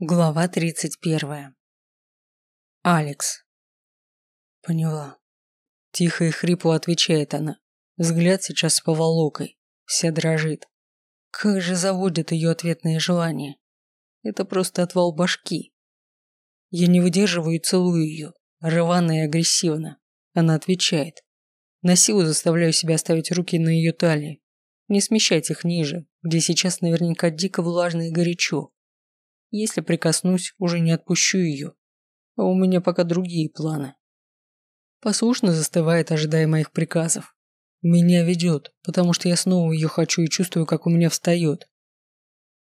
Глава 31. Алекс. Поняла. Тихо и хрипло отвечает она. Взгляд сейчас с поволокой. Вся дрожит. Как же заводят ее ответные желания. Это просто отвал башки. Я не выдерживаю и целую ее. Рвано и агрессивно. Она отвечает. На силу заставляю себя оставить руки на ее талии. Не смещать их ниже, где сейчас наверняка дико влажно и горячо если прикоснусь, уже не отпущу ее. А у меня пока другие планы. Послушно застывает, ожидая моих приказов. Меня ведет, потому что я снова ее хочу и чувствую, как у меня встает.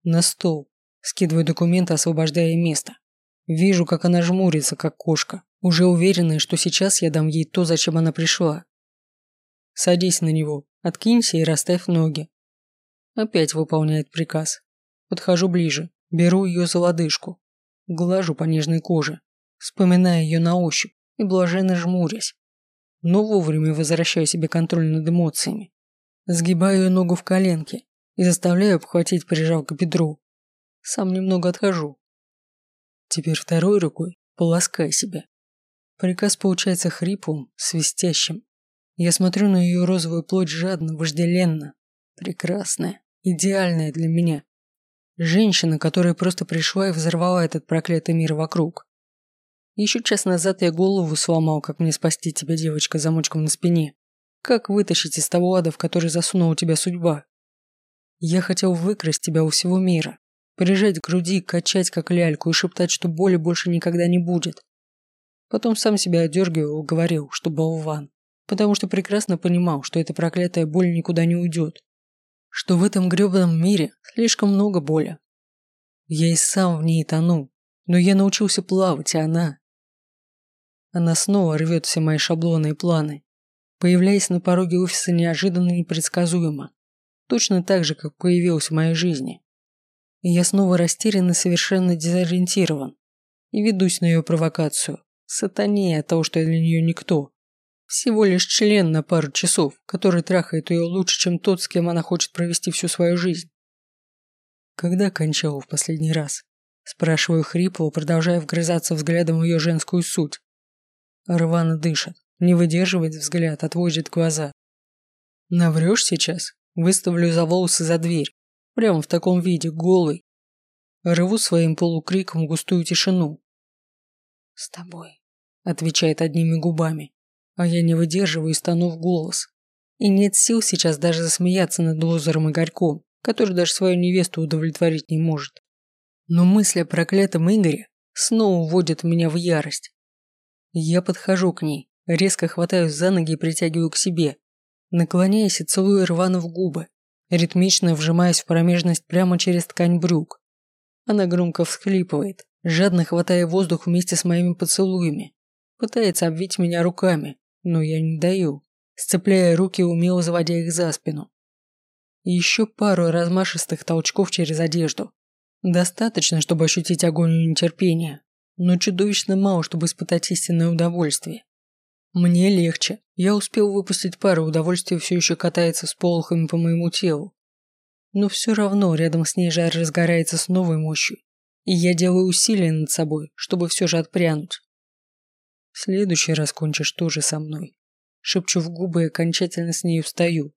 На стол. Скидываю документы, освобождая место. Вижу, как она жмурится, как кошка, уже уверенная, что сейчас я дам ей то, зачем она пришла. Садись на него, откинься и расставь ноги. Опять выполняет приказ. Подхожу ближе, Беру ее за лодыжку, глажу по нежной коже, вспоминая ее на ощупь и блаженно жмурясь. Но вовремя возвращаю себе контроль над эмоциями. Сгибаю ее ногу в коленке и заставляю обхватить, прижав к бедру. Сам немного отхожу. Теперь второй рукой полоскай себя. Приказ получается хриплым, свистящим. Я смотрю на ее розовую плоть жадно, вожделенно. Прекрасная, идеальная для меня. Женщина, которая просто пришла и взорвала этот проклятый мир вокруг. Еще час назад я голову сломал, как мне спасти тебя, девочка, замочком на спине. Как вытащить из того ада, в который засунула тебя судьба? Я хотел выкрасть тебя у всего мира, прижать к груди, качать как ляльку и шептать, что боли больше никогда не будет. Потом сам себя одергивал, говорил, что болван, потому что прекрасно понимал, что эта проклятая боль никуда не уйдет что в этом грёбаном мире слишком много боли. Я и сам в ней тону, но я научился плавать, а она... Она снова рвет все мои шаблоны и планы, появляясь на пороге офиса неожиданно и непредсказуемо, точно так же, как появилась в моей жизни. И я снова растерян и совершенно дезориентирован, и ведусь на ее провокацию, сатане от того, что я для нее никто. Всего лишь член на пару часов, который трахает ее лучше, чем тот, с кем она хочет провести всю свою жизнь. Когда кончал в последний раз? Спрашиваю хрипло, продолжая вгрызаться взглядом в ее женскую суть. Рвано дышит, не выдерживает взгляд, отводит глаза. Наврешь сейчас? Выставлю за волосы за дверь. Прямо в таком виде, голый. Рву своим полукриком густую тишину. «С тобой», — отвечает одними губами а я не выдерживаю и стану в голос. И нет сил сейчас даже засмеяться над Лозером и Горьком, который даже свою невесту удовлетворить не может. Но мысль о проклятом Игоре снова вводит меня в ярость. Я подхожу к ней, резко хватаюсь за ноги и притягиваю к себе, наклоняясь и целую рвано в губы, ритмично вжимаясь в промежность прямо через ткань брюк. Она громко всхлипывает, жадно хватая воздух вместе с моими поцелуями, пытается обвить меня руками, но я не даю, сцепляя руки, умело заводя их за спину. Еще пару размашистых толчков через одежду. Достаточно, чтобы ощутить агонию нетерпения, но чудовищно мало, чтобы испытать истинное удовольствие. Мне легче. Я успел выпустить пару, удовольствие все еще катается с полохами по моему телу. Но все равно рядом с ней жар разгорается с новой мощью. И я делаю усилия над собой, чтобы все же отпрянуть. В следующий раз кончишь тоже со мной. Шепчу в губы и окончательно с ней встаю.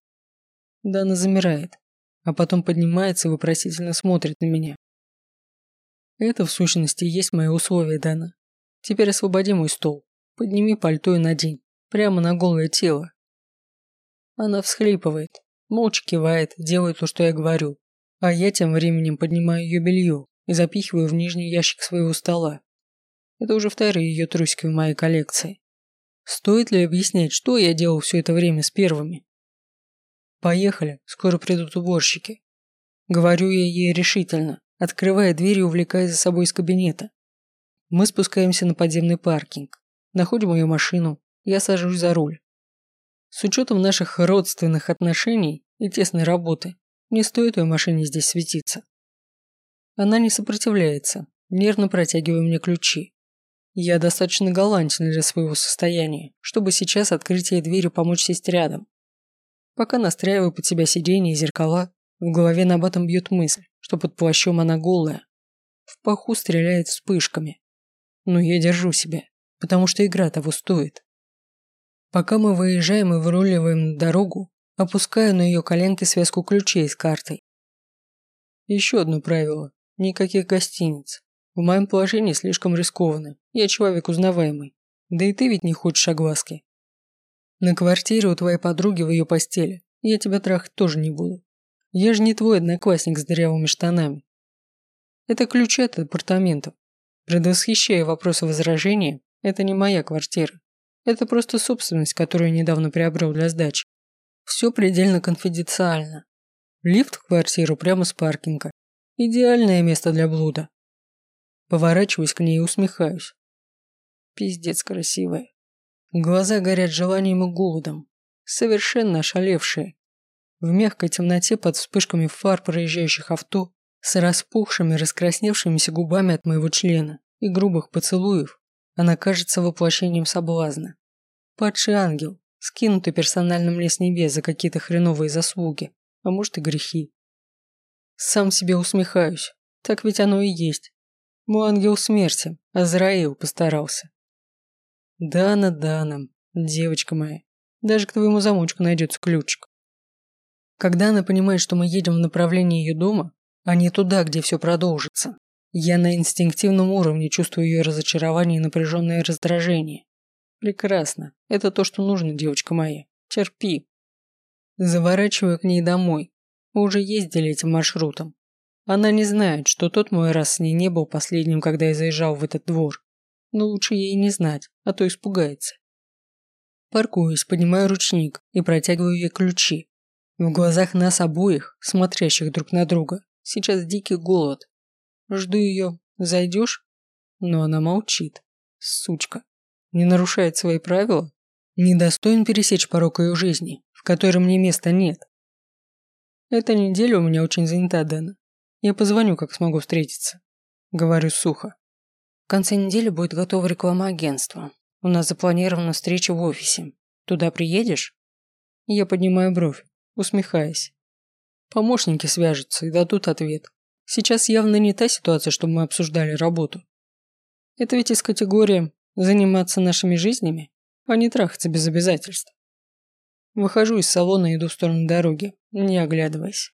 Дана замирает, а потом поднимается и вопросительно смотрит на меня. Это в сущности есть мои условия, Дана. Теперь освободи мой стол. Подними пальто и надень. Прямо на голое тело. Она всхлипывает, молча кивает, делает то, что я говорю. А я тем временем поднимаю ее белье и запихиваю в нижний ящик своего стола. Это уже вторые ее трусики в моей коллекции. Стоит ли объяснять, что я делал все это время с первыми? Поехали, скоро придут уборщики. Говорю я ей решительно, открывая дверь и увлекая за собой из кабинета. Мы спускаемся на подземный паркинг, находим ее машину, я сажусь за руль. С учетом наших родственных отношений и тесной работы, не стоит ее машине здесь светиться. Она не сопротивляется, нервно протягивая мне ключи. Я достаточно галантен для своего состояния, чтобы сейчас открыть ей дверь и помочь сесть рядом. Пока настраиваю под себя сиденье и зеркала, в голове на батом бьет мысль, что под плащом она голая. В паху стреляет вспышками. Но я держу себя, потому что игра того стоит. Пока мы выезжаем и выруливаем на дорогу, опускаю на ее коленки связку ключей с картой. Еще одно правило – никаких гостиниц. В моем положении слишком рискованно, я человек узнаваемый. Да и ты ведь не хочешь огласки. На квартире у твоей подруги в ее постели я тебя трахать тоже не буду. Я же не твой одноклассник с дырявыми штанами. Это ключи от апартаментов. Предвосхищая вопросы возражения, это не моя квартира. Это просто собственность, которую я недавно приобрел для сдачи. Все предельно конфиденциально. Лифт в квартиру прямо с паркинга. Идеальное место для блуда. Поворачиваюсь к ней и усмехаюсь. Пиздец красивая. Глаза горят желанием и голодом. Совершенно ошалевшие. В мягкой темноте под вспышками фар проезжающих авто с распухшими, раскрасневшимися губами от моего члена и грубых поцелуев, она кажется воплощением соблазна. Падший ангел, скинутый персональным лес небес за какие-то хреновые заслуги, а может и грехи. Сам себе усмехаюсь, так ведь оно и есть. Мой ангел смерти, Азраил постарался. Дана, Дана, девочка моя, даже к твоему замочку найдется ключик. Когда она понимает, что мы едем в направлении ее дома, а не туда, где все продолжится, я на инстинктивном уровне чувствую ее разочарование и напряженное раздражение. Прекрасно. Это то, что нужно, девочка моя. Терпи. Заворачиваю к ней домой. Мы уже ездили этим маршрутом. Она не знает, что тот мой раз с ней не был последним, когда я заезжал в этот двор. Но лучше ей не знать, а то испугается. Паркуюсь, поднимаю ручник и протягиваю ей ключи. В глазах нас обоих, смотрящих друг на друга, сейчас дикий голод, Жду ее. Зайдешь? Но она молчит. Сучка. Не нарушает свои правила? Недостоин пересечь порог ее жизни, в котором мне места нет. Эта неделя у меня очень занята, Дэна. Я позвоню, как смогу встретиться. Говорю сухо. В конце недели будет готово реклама агентства. У нас запланирована встреча в офисе. Туда приедешь? Я поднимаю бровь, усмехаясь. Помощники свяжутся и дадут ответ. Сейчас явно не та ситуация, чтобы мы обсуждали работу. Это ведь из категории «заниматься нашими жизнями», а не трахаться без обязательств. Выхожу из салона и иду в сторону дороги, не оглядываясь.